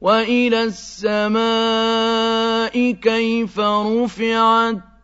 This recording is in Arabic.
وَإِلَى السَّمَاءِ كَيْفَ رُفِعَتْ